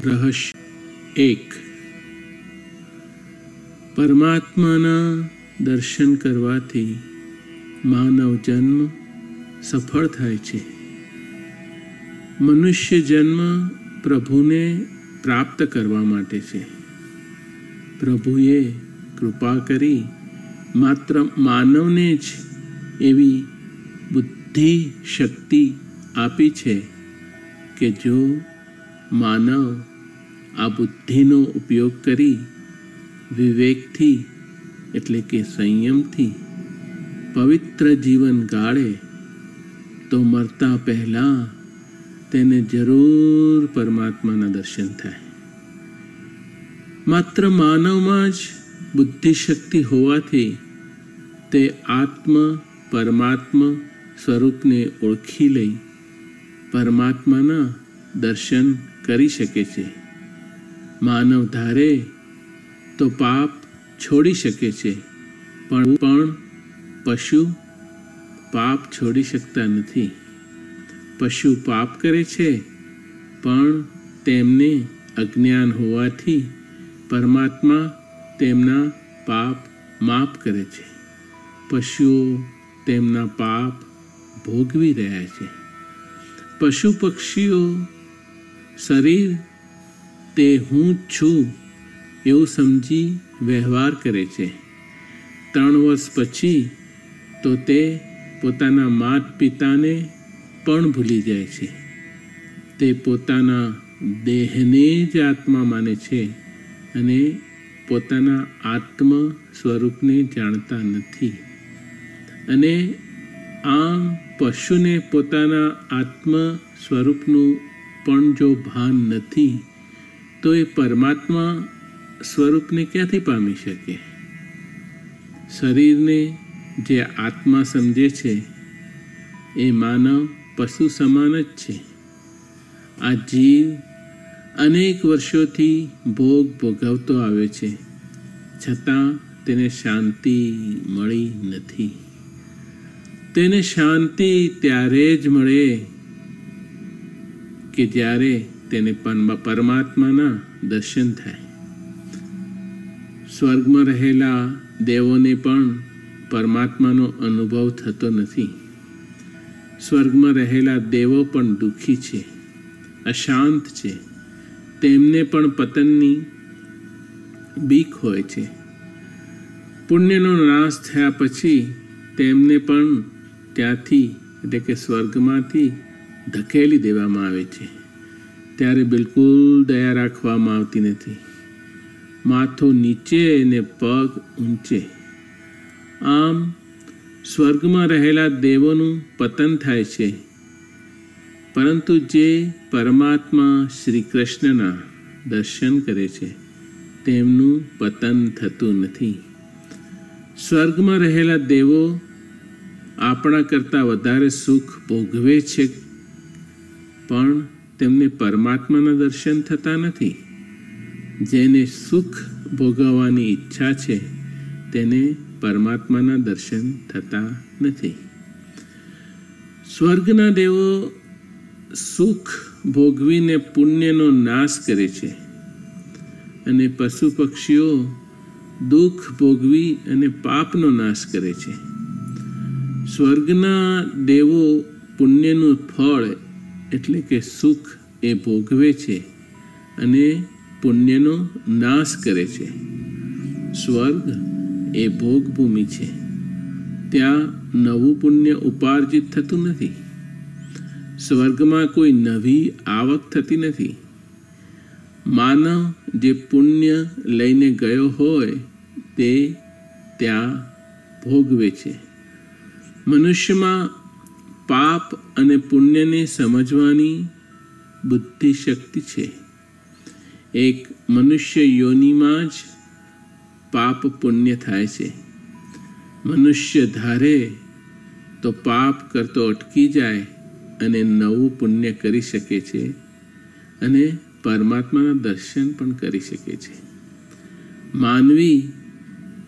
રહસ્ય એક પરમાત્માના દર્શન કરવાથી માનવ જન્મ સફળ થાય છે। મનુષ્ય જન્મ પ્રભુને પ્રાપ્ત કરવા માટે છે। પ્રભુએ કૃપા કરી માત્ર માનવને જ એવી બુદ્ધિ શક્તિ આપી છે કે જો માનવ આ બુદ્ધિનો ઉપયોગ કરી વિવેકથી એટલે કે સંયમથી પવિત્ર જીવન ગાળે તો મરતા પહેલાં તેને જરૂર પરમાત્માના દર્શન થાય. માત્ર માનવમાં જ બુદ્ધિશક્તિ હોવાથી તે આત્મ પરમાત્મા સ્વરૂપને ઓળખી લઈ પરમાત્માના દર્શન કરી શકે છે. માનવ ધારે તો પાપ છોડી શકે છે. પણ પણ પશુ પાપ છોડી શકતા નથી. પશુ પાપ કરે છે, પણ તેમને અજ્ઞાન હોવાથી પરમાત્મા તેમના પાપ માફ કરે છે. પશુઓ તેમના પાપ ભોગવી રહ્યા છે. પશુ પક્ષીઓ શરીર તે હું છું એવું સમજી વ્યવહાર કરે છે. ત્રણ વર્ષ પછી તો તે પોતાના માત પિતાને પણ ભૂલી જાય છે. તે પોતાના દેહને જ આત્મા માને છે અને પોતાના આત્મ સ્વરૂપને જાણતા નથી. અને આમ પશુને પોતાના આત્મ સ્વરૂપનું પણ જો ભાન નથી, તો એ પરમાત્મા સ્વરૂપને ક્યાંથી પામી શકે? શરીરને જે આત્મા સમજે છે, એ માનવ પશુ સમાન જ છે. આ જીવ અનેક વર્ષોથી ભોગ ભોગવતો આવે છે, છતાં તેને શાંતિ મળી નથી. તેને શાંતિ ત્યારે જ મળે કે જ્યારે તેને પરમાત્માના દર્શન થાય. સ્વર્ગમાં રહેલા દેવોને પણ પરમાત્માનો અનુભવ થતો નથી. સ્વર્ગમાં રહેલા દેવો પણ દુઃખી છે, અશાંત છે. તેમને પણ પતનની બીક હોય છે. પુણ્યનો નાશ થયા પછી તેમને પણ ત્યાંથી, એટલે કે સ્વર્ગમાંથી ધકેલી દેવામાં આવે છે. ત્યારે બિલકુલ દયા રાખવામાં આવતી નથી. માથું નીચે અને પગ ઊંચે. આમ સ્વર્ગમાં રહેલા દેવોનું પતન થાય છે. પરંતુ જે પરમાત્મા શ્રી કૃષ્ણના દર્શન કરે છે, તેમનું પતન થતું નથી. સ્વર્ગમાં રહેલા દેવો આપણા કરતાં વધારે સુખ ભોગવે છે પણ તેમને પરમાત્માના દર્શન થતા નથી. જેને સુખ ભોગવવાની ઈચ્છા છે, તેને પરમાત્માના દર્શન થતા નથી. સ્વર્ગના દેવો સુખ ભોગવીને પુણ્યનો નાશ કરે છે અને પશુ પક્ષીઓ દુઃખ ભોગવી અને પાપનો નાશ કરે છે. સ્વર્ગના દેવો પુણ્યનું ફળ એટલે કે સુખ એ ભોગવે છે અને પુણ્યનો નાશ કરે છે. સ્વર્ગ એ ભોગભૂમિ છે. ત્યાં નવું પુણ્ય ઉપાર્જિત થતું નથી. સ્વર્ગમાં કોઈ નવી આવક થતી નથી. માનવ જે પુણ્ય લઈને ગયો હોય તે ત્યાં ભોગવે છે. મનુષ્યમાં પાપ અને પુણ્યને સમજવાની બુદ્ધિ શક્તિ છે. એક મનુષ્ય યોનિમાં જ પાપ પુણ્ય થાય છે. મનુષ્ય ધારે તો પાપ કરતો અટકી જાય અને નવું પુણ્ય કરી શકે છે અને પરમાત્માના દર્શન પણ કરી શકે છે. માનવી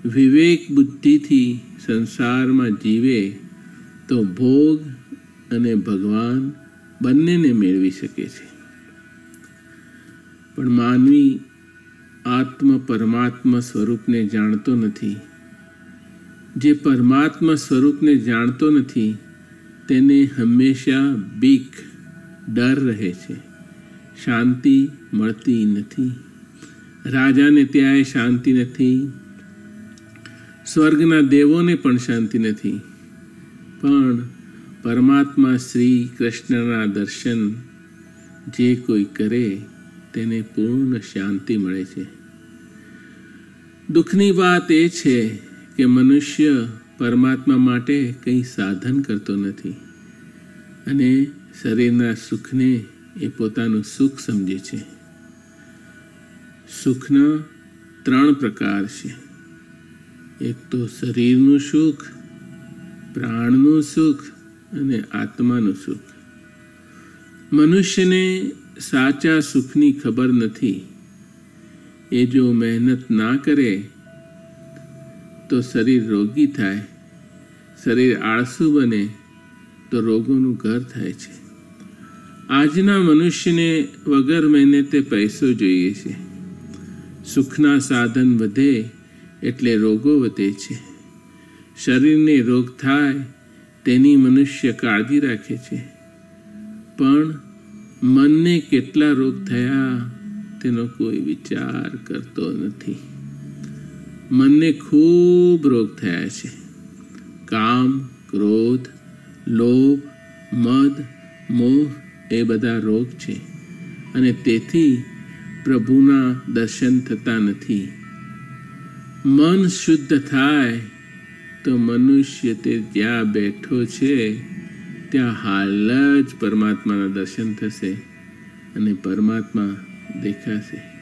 વિવેક બુદ્ધિથી સંસારમાં જીવે તો ભોગ અને ભગવાન બંનેને મેળવી શકે છે. પણ માનવી આત્મ પરમાત્મા સ્વરૂપને જાણતો નથી. જે પરમાત્મા સ્વરૂપને જાણતો નથી, તેને હંમેશા બીક, ડર રહે છે. શાંતિ મળતી નથી. રાજાને ત્યાંય શાંતિ નથી. સ્વર્ગના દેવોને પણ શાંતિ નથી. પણ પરમાત્મા શ્રી કૃષ્ણના દર્શન જે કોઈ કરે તેને પૂર્ણ શાંતિ મળે છે. દુઃખની વાત એ છે કે મનુષ્ય પરમાત્મા માટે કંઈ સાધન કરતો નથી અને શરીરના સુખને એ પોતાનું સુખ સમજે છે. સુખના ત્રણ પ્રકાર છે. એક તો શરીરનું સુખ, પ્રાણનું સુખ અને આત્માનું સુખ મનુષ્યને સાચા સુખની ખબર નથી. એ જો મહેનત ના કરે, તો શરીર રોગી થાય. શરીર આળસુ બને, તો રોગોનું ઘર થાય છે. આજના મનુષ્યને વગર મહેનતે પૈસો જોઈએ છે. સુખના સાધન વધે, એટલે રોગો વધે છે. શરીરને રોગ થાય તેની મનુષ્ય કાળજી રાખે છે. પણ મનને કેટલા રોગ થયા, તેનો કોઈ વિચાર કરતો નથી. મનને ખૂબ રોગ થયા છે. કામ, ક્રોધ, લોભ, મદ, મોહ એ બધા રોગ છે. અને તેથી પ્રભુના દર્શન થતા નથી. મન શુદ્ધ થાય તો મનુષ્ય તે જ્યાં બેઠો છે, ત્યાં હાલ જ પરમાત્માના દર્શન થશે અને પરમાત્મા દેખાશે.